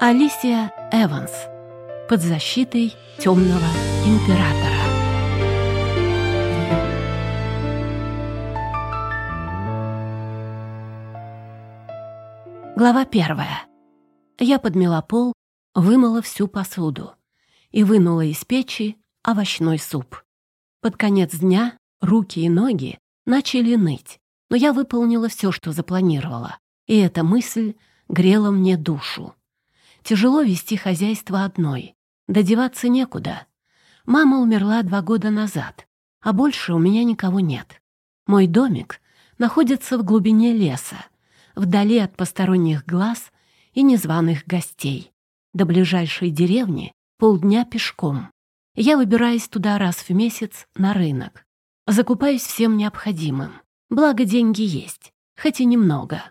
Алисия Эванс. Под защитой темного императора. Глава первая. Я подмела пол, вымыла всю посуду и вынула из печи овощной суп. Под конец дня руки и ноги начали ныть, но я выполнила все, что запланировала, и эта мысль грела мне душу. Тяжело вести хозяйство одной. Додеваться некуда. Мама умерла два года назад, а больше у меня никого нет. Мой домик находится в глубине леса, вдали от посторонних глаз и незваных гостей. До ближайшей деревни полдня пешком. Я выбираюсь туда раз в месяц на рынок. Закупаюсь всем необходимым. Благо деньги есть, хоть и немного.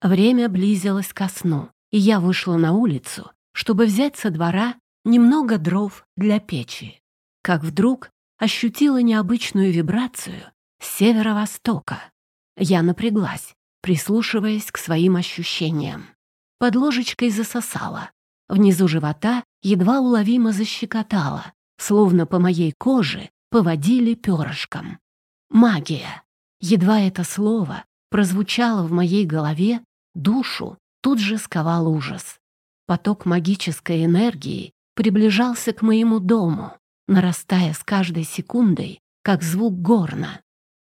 Время близилось ко сну и я вышла на улицу, чтобы взять со двора немного дров для печи. Как вдруг ощутила необычную вибрацию с северо-востока. Я напряглась, прислушиваясь к своим ощущениям. Под ложечкой засосала. Внизу живота едва уловимо защекотала, словно по моей коже поводили перышком. Магия. Едва это слово прозвучало в моей голове, душу тут же сковал ужас. Поток магической энергии приближался к моему дому, нарастая с каждой секундой, как звук горна.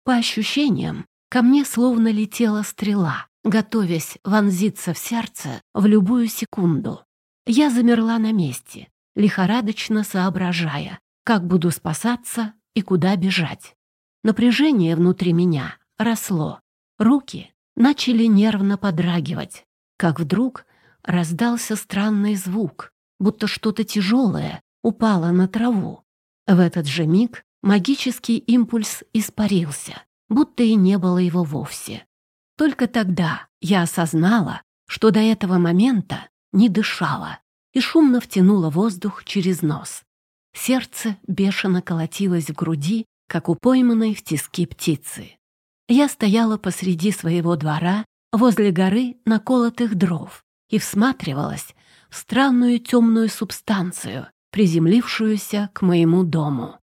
По ощущениям, ко мне словно летела стрела, готовясь вонзиться в сердце в любую секунду. Я замерла на месте, лихорадочно соображая, как буду спасаться и куда бежать. Напряжение внутри меня росло. Руки начали нервно подрагивать как вдруг раздался странный звук, будто что-то тяжелое упало на траву. В этот же миг магический импульс испарился, будто и не было его вовсе. Только тогда я осознала, что до этого момента не дышала и шумно втянула воздух через нос. Сердце бешено колотилось в груди, как у пойманной в тиски птицы. Я стояла посреди своего двора возле горы наколотых дров и всматривалась в странную темную субстанцию, приземлившуюся к моему дому.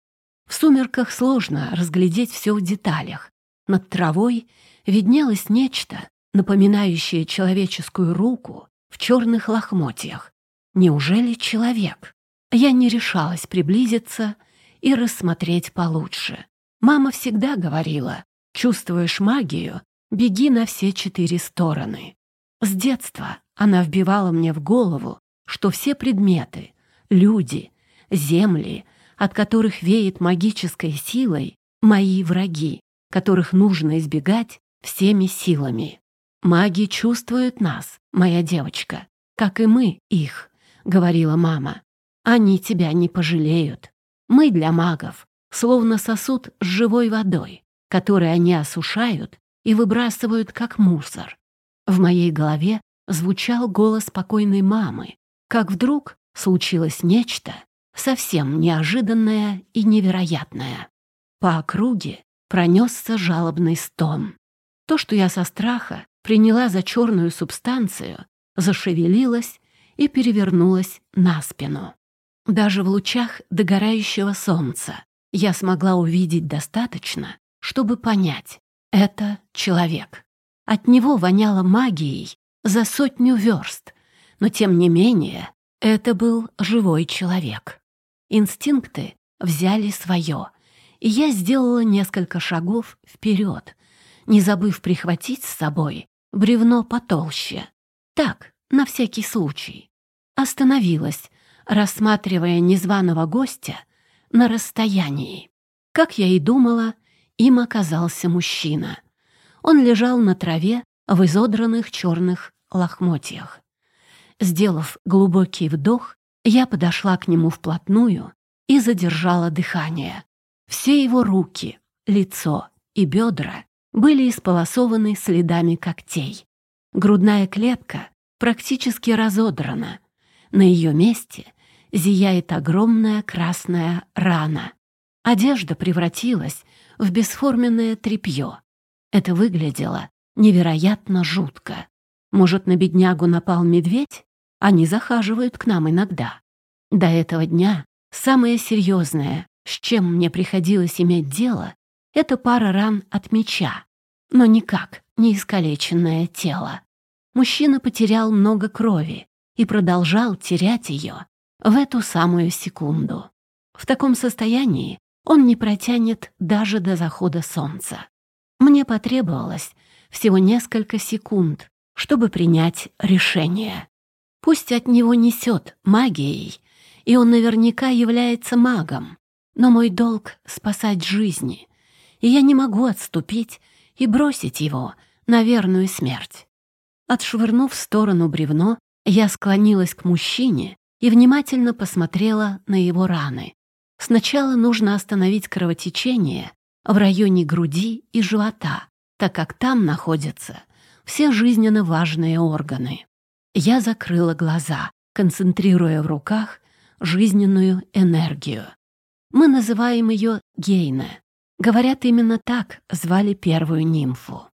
В сумерках сложно разглядеть все в деталях. Над травой виднелось нечто, напоминающее человеческую руку в черных лохмотьях. Неужели человек? Я не решалась приблизиться и рассмотреть получше. Мама всегда говорила, чувствуешь магию, Беги на все четыре стороны. С детства она вбивала мне в голову, что все предметы, люди, земли, от которых веет магической силой, мои враги, которых нужно избегать всеми силами. Маги чувствуют нас, моя девочка, как и мы их, говорила мама. Они тебя не пожалеют. Мы для магов словно сосуд с живой водой, который они осушают и выбрасывают как мусор. В моей голове звучал голос спокойной мамы, как вдруг случилось нечто совсем неожиданное и невероятное. По округе пронесся жалобный стон. То, что я со страха приняла за черную субстанцию, зашевелилось и перевернулось на спину. Даже в лучах догорающего солнца я смогла увидеть достаточно, чтобы понять, это человек. От него воняло магией за сотню верст, но тем не менее это был живой человек. Инстинкты взяли свое, и я сделала несколько шагов вперед, не забыв прихватить с собой бревно потолще. Так, на всякий случай. Остановилась, рассматривая незваного гостя на расстоянии. Как я и думала, им оказался мужчина. Он лежал на траве в изодранных черных лохмотьях. Сделав глубокий вдох, я подошла к нему вплотную и задержала дыхание. Все его руки, лицо и бедра были исполосованы следами когтей. Грудная клетка практически разодрана. На ее месте зияет огромная красная рана. Одежда превратилась в бесформенное тряпье. Это выглядело невероятно жутко. Может, на беднягу напал медведь? Они захаживают к нам иногда. До этого дня самое серьезное, с чем мне приходилось иметь дело, это пара ран от меча, но никак не искалеченное тело. Мужчина потерял много крови и продолжал терять ее в эту самую секунду. В таком состоянии он не протянет даже до захода солнца. Мне потребовалось всего несколько секунд, чтобы принять решение. Пусть от него несет магией, и он наверняка является магом, но мой долг — спасать жизни, и я не могу отступить и бросить его на верную смерть. Отшвырнув в сторону бревно, я склонилась к мужчине и внимательно посмотрела на его раны. Сначала нужно остановить кровотечение в районе груди и живота, так как там находятся все жизненно важные органы. Я закрыла глаза, концентрируя в руках жизненную энергию. Мы называем ее Гейна. Говорят, именно так звали первую нимфу.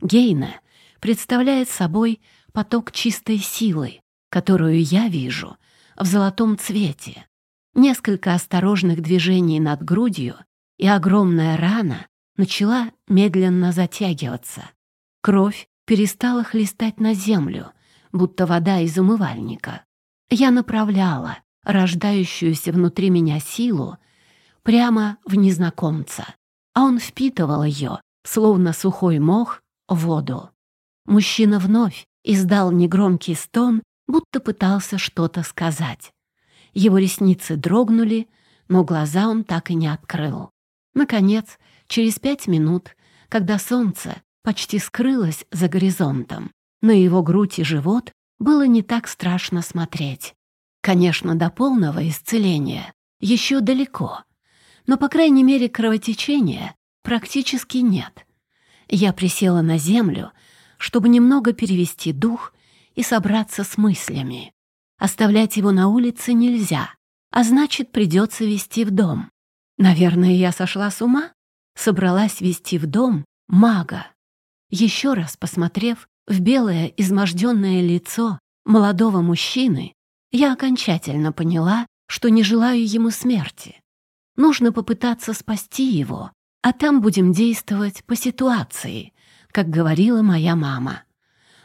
Гейна представляет собой поток чистой силы, которую я вижу в золотом цвете. Несколько осторожных движений над грудью, и огромная рана начала медленно затягиваться. Кровь перестала хлестать на землю, будто вода из умывальника. Я направляла рождающуюся внутри меня силу прямо в незнакомца, а он впитывал ее, словно сухой мох, воду. Мужчина вновь издал негромкий стон, будто пытался что-то сказать. Его ресницы дрогнули, но глаза он так и не открыл. Наконец, через пять минут, когда солнце почти скрылось за горизонтом, на его грудь и живот было не так страшно смотреть. Конечно, до полного исцеления еще далеко, но, по крайней мере, кровотечения практически нет. Я присела на землю, чтобы немного перевести дух и собраться с мыслями. Оставлять его на улице нельзя, а значит, придется вести в дом. Наверное, я сошла с ума? Собралась вести в дом мага. Еще раз посмотрев в белое изможденное лицо молодого мужчины, я окончательно поняла, что не желаю ему смерти. Нужно попытаться спасти его, а там будем действовать по ситуации, как говорила моя мама.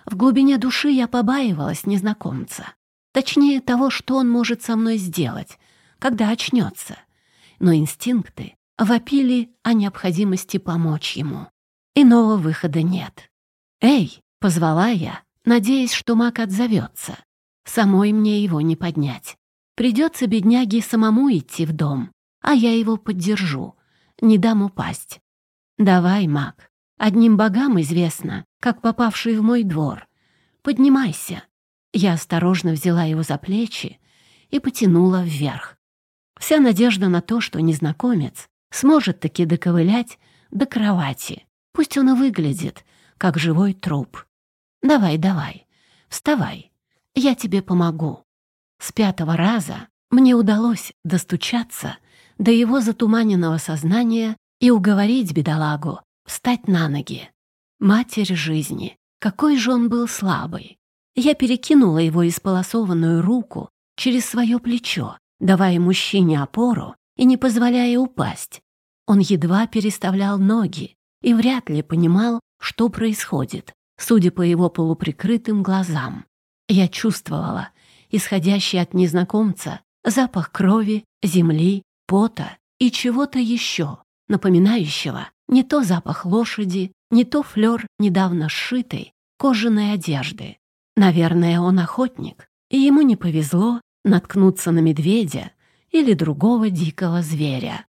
В глубине души я побаивалась незнакомца. Точнее того, что он может со мной сделать, когда очнется. Но инстинкты вопили о необходимости помочь ему. Иного выхода нет. «Эй!» — позвала я, надеясь, что маг отзовется. Самой мне его не поднять. Придется бедняге самому идти в дом, а я его поддержу, не дам упасть. Давай, маг, одним богам известно, как попавший в мой двор. Поднимайся. Я осторожно взяла его за плечи и потянула вверх. Вся надежда на то, что незнакомец сможет таки доковылять до кровати. Пусть он и выглядит, как живой труп. Давай, давай, вставай, я тебе помогу. С пятого раза мне удалось достучаться до его затуманенного сознания и уговорить бедолагу встать на ноги. Матерь жизни, какой же он был слабый. Я перекинула его исполосованную руку через свое плечо, давая мужчине опору и не позволяя упасть. Он едва переставлял ноги и вряд ли понимал, что происходит, судя по его полуприкрытым глазам. Я чувствовала исходящий от незнакомца запах крови, земли пота и чего-то еще, напоминающего не то запах лошади, не то флер недавно сшитой кожаной одежды. Наверное, он охотник, и ему не повезло наткнуться на медведя или другого дикого зверя.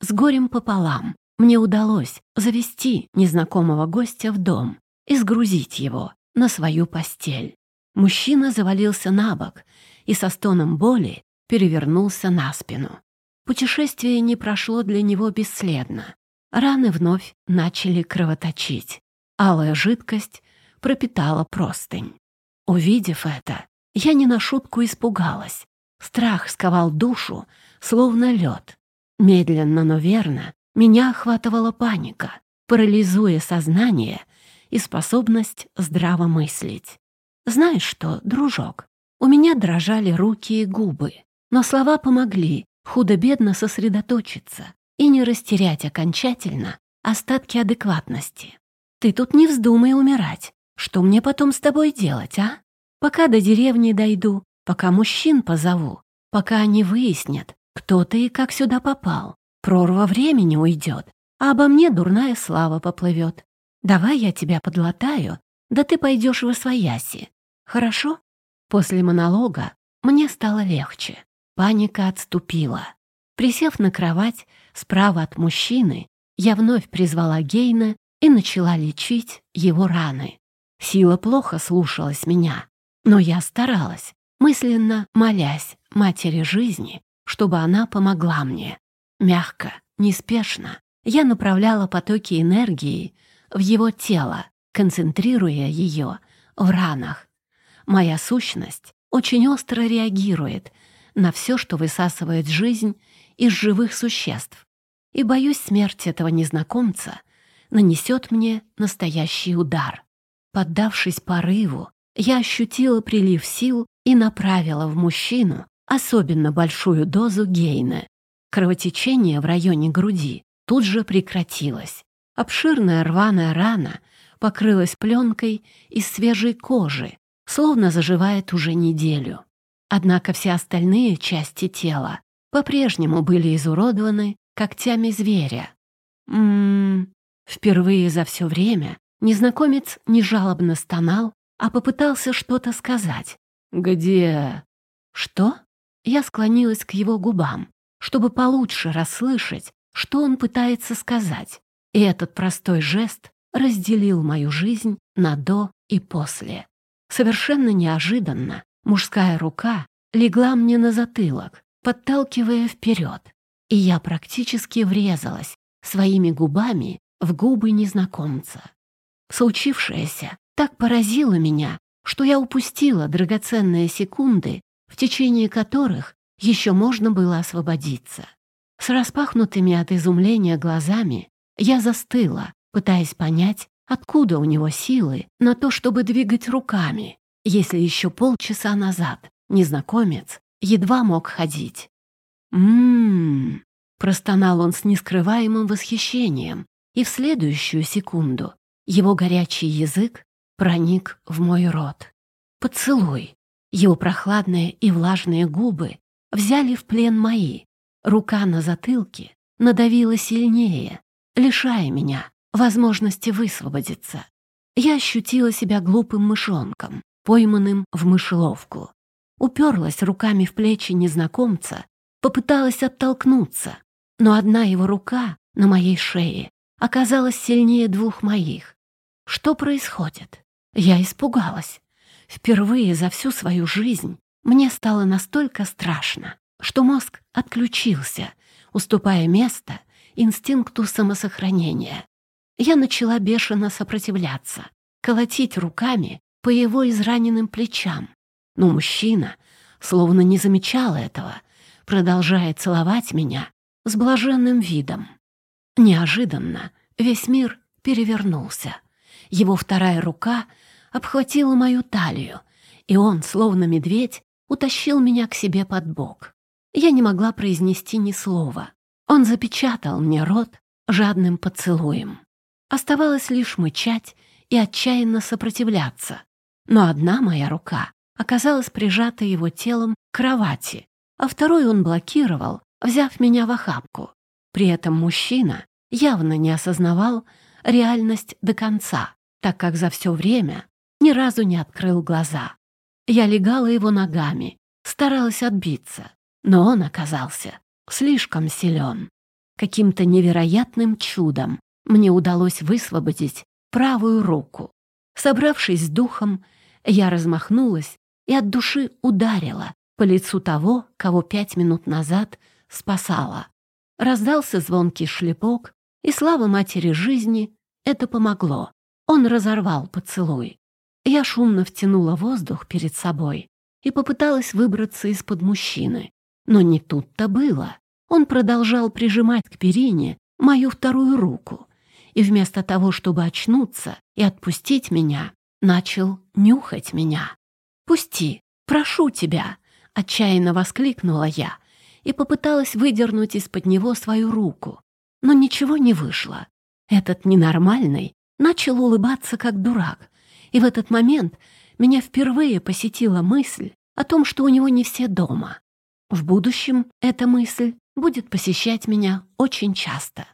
С горем пополам мне удалось завести незнакомого гостя в дом и сгрузить его на свою постель. Мужчина завалился на бок и со стоном боли перевернулся на спину. Путешествие не прошло для него бесследно. Раны вновь начали кровоточить. Алая жидкость пропитала простынь. Увидев это, я не на шутку испугалась. Страх сковал душу, словно лед. Медленно, но верно, меня охватывала паника, парализуя сознание и способность здраво мыслить. Знаешь что, дружок, У меня дрожали руки и губы, но слова помогли худо-бедно сосредоточиться и не растерять окончательно остатки адекватности. Ты тут не вздумай умирать. Что мне потом с тобой делать, а? Пока до деревни дойду, пока мужчин позову, пока они выяснят, кто ты и как сюда попал. Прорва времени уйдет, а обо мне дурная слава поплывет. Давай я тебя подлатаю, да ты пойдешь в освояси. Хорошо? После монолога мне стало легче. Паника отступила. Присев на кровать справа от мужчины, я вновь призвала Гейна и начала лечить его раны. Сила плохо слушалась меня, но я старалась, мысленно молясь матери жизни, чтобы она помогла мне. Мягко, неспешно я направляла потоки энергии в его тело, концентрируя ее в ранах. Моя сущность очень остро реагирует на все, что высасывает жизнь из живых существ. И боюсь, смерть этого незнакомца нанесет мне настоящий удар. Поддавшись порыву, я ощутила прилив сил и направила в мужчину особенно большую дозу гейна. Кровотечение в районе груди тут же прекратилось. Обширная рваная рана покрылась пленкой из свежей кожи, словно заживает уже неделю. Однако все остальные части тела по-прежнему были изуродованы когтями зверя. Ммм, впервые за все время незнакомец не жалобно стонал, а попытался что-то сказать. «Где?» «Что?» Я склонилась к его губам, чтобы получше расслышать, что он пытается сказать. И этот простой жест разделил мою жизнь на «до» и «после». Совершенно неожиданно мужская рука легла мне на затылок, подталкивая вперед, и я практически врезалась своими губами в губы незнакомца. Случившееся так поразило меня, что я упустила драгоценные секунды, в течение которых еще можно было освободиться. С распахнутыми от изумления глазами я застыла, пытаясь понять, откуда у него силы на то, чтобы двигать руками, если еще полчаса назад незнакомец едва мог ходить. «М-м-м», простонал он с нескрываемым восхищением, и в следующую секунду его горячий язык проник в мой рот. Поцелуй. Его прохладные и влажные губы взяли в плен мои. Рука на затылке надавила сильнее, лишая меня возможности высвободиться. Я ощутила себя глупым мышонком, пойманным в мышеловку. Уперлась руками в плечи незнакомца, попыталась оттолкнуться, но одна его рука на моей шее оказалась сильнее двух моих. Что происходит? Я испугалась. Впервые за всю свою жизнь мне стало настолько страшно, что мозг отключился, уступая место инстинкту самосохранения. Я начала бешено сопротивляться, колотить руками по его израненным плечам. Но мужчина словно не замечал этого, продолжая целовать меня с блаженным видом. Неожиданно весь мир перевернулся. Его вторая рука обхватила мою талию, и он, словно медведь, утащил меня к себе под бок. Я не могла произнести ни слова. Он запечатал мне рот жадным поцелуем. Оставалось лишь мычать и отчаянно сопротивляться. Но одна моя рука оказалась прижата его телом к кровати, а второй он блокировал, взяв меня в охапку. При этом мужчина явно не осознавал реальность до конца, так как за все время ни разу не открыл глаза. Я легала его ногами, старалась отбиться, но он оказался слишком силен. Каким-то невероятным чудом мне удалось высвободить правую руку. Собравшись с духом, я размахнулась и от души ударила по лицу того, кого пять минут назад спасала. Раздался звонкий шлепок, и слава матери жизни это помогло. Он разорвал поцелуй. Я шумно втянула воздух перед собой и попыталась выбраться из-под мужчины. Но не тут-то было. Он продолжал прижимать к перине мою вторую руку и вместо того, чтобы очнуться и отпустить меня, начал нюхать меня. «Пусти, прошу тебя!» — отчаянно воскликнула я и попыталась выдернуть из-под него свою руку. Но ничего не вышло. Этот ненормальный начал улыбаться как дурак, и в этот момент меня впервые посетила мысль о том, что у него не все дома. В будущем эта мысль будет посещать меня очень часто.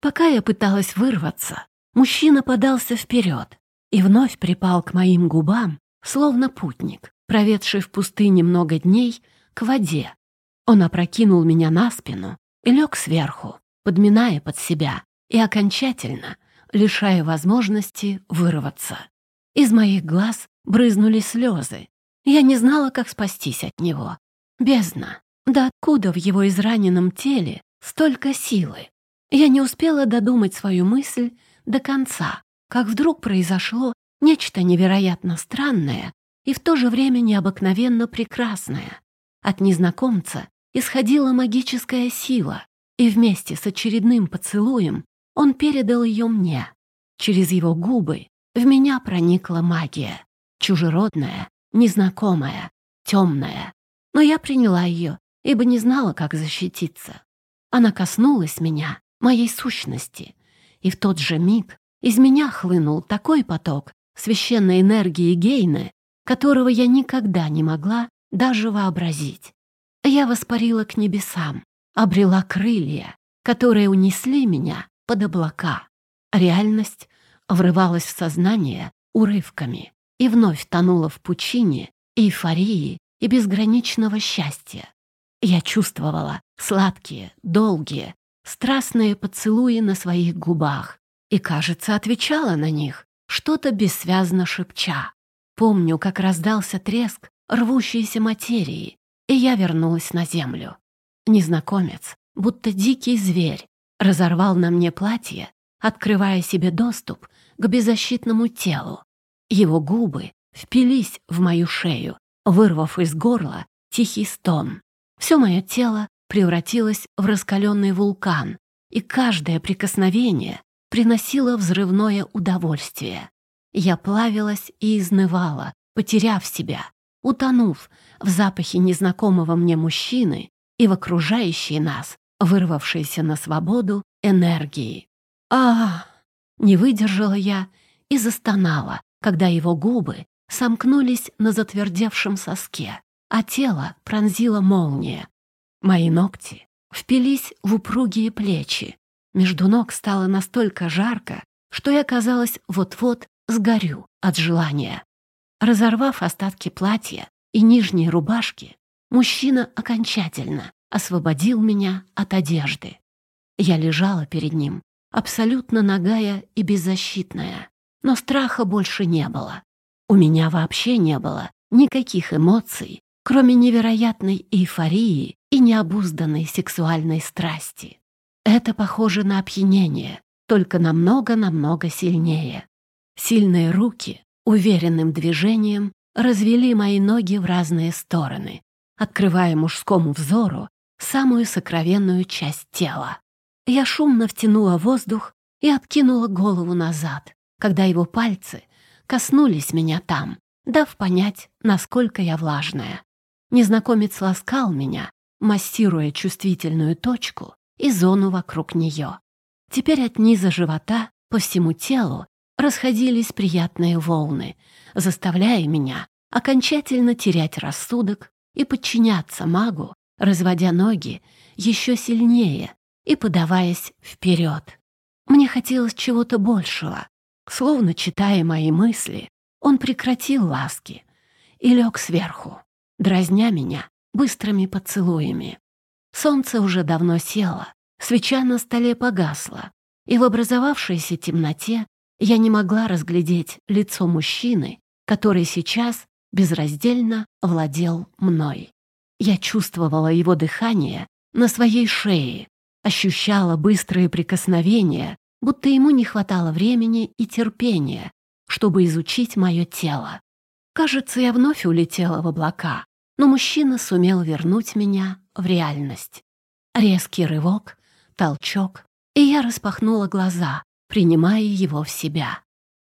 Пока я пыталась вырваться, мужчина подался вперед и вновь припал к моим губам, словно путник, проведший в пустыне много дней, к воде. Он опрокинул меня на спину и лег сверху, подминая под себя и окончательно лишая возможности вырваться. Из моих глаз брызнули слезы. Я не знала, как спастись от него. Бездна. Да откуда в его израненном теле столько силы? Я не успела додумать свою мысль до конца, как вдруг произошло нечто невероятно странное и в то же время необыкновенно прекрасное. От незнакомца исходила магическая сила, и вместе с очередным поцелуем он передал ее мне. Через его губы в меня проникла магия, чужеродная, незнакомая, темная. Но я приняла ее, ибо не знала, как защититься. Она коснулась меня, моей сущности, и в тот же миг из меня хлынул такой поток священной энергии Гейны, которого я никогда не могла даже вообразить. Я воспарила к небесам, обрела крылья, которые унесли меня под облака. Реальность врывалась в сознание урывками и вновь тонула в пучине эйфории и безграничного счастья. Я чувствовала сладкие, долгие, страстные поцелуи на своих губах и, кажется, отвечала на них, что-то бессвязно шепча. Помню, как раздался треск рвущейся материи, и я вернулась на землю. Незнакомец, будто дикий зверь, разорвал на мне платье, открывая себе доступ к беззащитному телу. Его губы впились в мою шею, вырвав из горла тихий стон. Все мое тело превратилось в раскаленный вулкан, и каждое прикосновение приносило взрывное удовольствие. Я плавилась и изнывала, потеряв себя, утонув в запахе незнакомого мне мужчины и в окружающей нас, вырвавшейся на свободу, энергии. а Не выдержала я и застонала, когда его губы сомкнулись на затвердевшем соске, а тело пронзила молния. Мои ногти впились в упругие плечи. Между ног стало настолько жарко, что я, казалось, вот-вот сгорю от желания. Разорвав остатки платья и нижней рубашки, мужчина окончательно освободил меня от одежды. Я лежала перед ним, абсолютно нагая и беззащитная, но страха больше не было. У меня вообще не было никаких эмоций, кроме невероятной эйфории и необузданной сексуальной страсти. Это похоже на опьянение, только намного-намного сильнее. Сильные руки уверенным движением развели мои ноги в разные стороны, открывая мужскому взору самую сокровенную часть тела. Я шумно втянула воздух и откинула голову назад, когда его пальцы коснулись меня там, дав понять, насколько я влажная. Незнакомец ласкал меня, массируя чувствительную точку и зону вокруг нее. Теперь от низа живота по всему телу расходились приятные волны, заставляя меня окончательно терять рассудок и подчиняться магу, разводя ноги еще сильнее и подаваясь вперед. Мне хотелось чего-то большего. Словно читая мои мысли, он прекратил ласки и лег сверху, дразня меня быстрыми поцелуями. Солнце уже давно село, свеча на столе погасла, и в образовавшейся темноте я не могла разглядеть лицо мужчины, который сейчас безраздельно владел мной. Я чувствовала его дыхание на своей шее, ощущала быстрые прикосновения, будто ему не хватало времени и терпения, чтобы изучить мое тело. Кажется, я вновь улетела в облака, но мужчина сумел вернуть меня в реальность. Резкий рывок, толчок, и я распахнула глаза, принимая его в себя.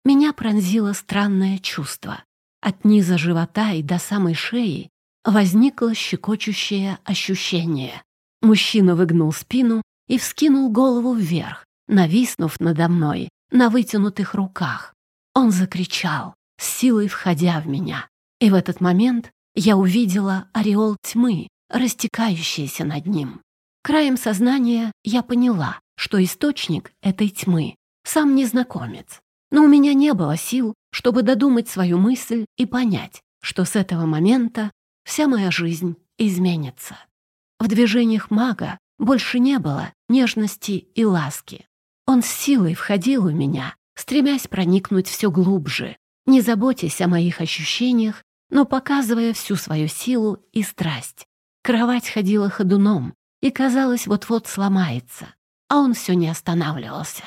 Меня пронзило странное чувство. От низа живота и до самой шеи возникло щекочущее ощущение. Мужчина выгнул спину и вскинул голову вверх, нависнув надо мной на вытянутых руках. Он закричал, с силой входя в меня. И в этот момент я увидела ореол тьмы, растекающийся над ним. Краем сознания я поняла, что источник этой тьмы — сам незнакомец. Но у меня не было сил, чтобы додумать свою мысль и понять, что с этого момента вся моя жизнь изменится. В движениях мага больше не было нежности и ласки. Он с силой входил у меня, стремясь проникнуть все глубже, не заботясь о моих ощущениях, но показывая всю свою силу и страсть. Кровать ходила ходуном и, казалось, вот-вот сломается, а он все не останавливался.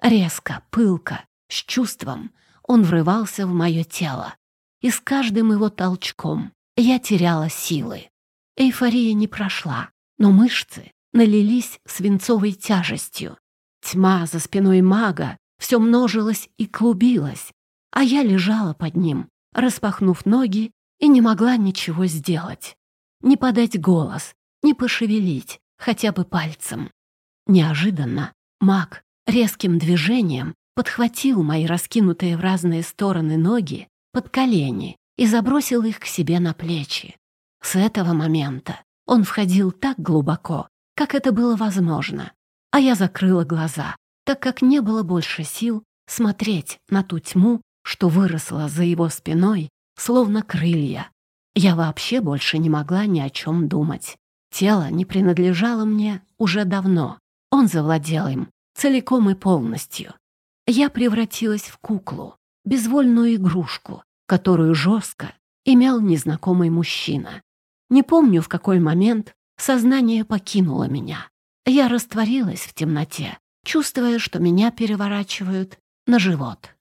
Резко, пылко, с чувством он врывался в мое тело, и с каждым его толчком я теряла силы. Эйфория не прошла, но мышцы налились свинцовой тяжестью. Тьма за спиной мага все множилась и клубилась, а я лежала под ним, распахнув ноги, и не могла ничего сделать. Не подать голос, не пошевелить хотя бы пальцем. Неожиданно маг резким движением подхватил мои раскинутые в разные стороны ноги под колени и забросил их к себе на плечи. С этого момента он входил так глубоко, как это было возможно, а я закрыла глаза, так как не было больше сил смотреть на ту тьму, что выросла за его спиной, словно крылья. Я вообще больше не могла ни о чем думать. Тело не принадлежало мне уже давно. Он завладел им целиком и полностью. Я превратилась в куклу, безвольную игрушку, которую жестко имел незнакомый мужчина. Не помню, в какой момент сознание покинуло меня. Я растворилась в темноте, чувствуя, что меня переворачивают на живот.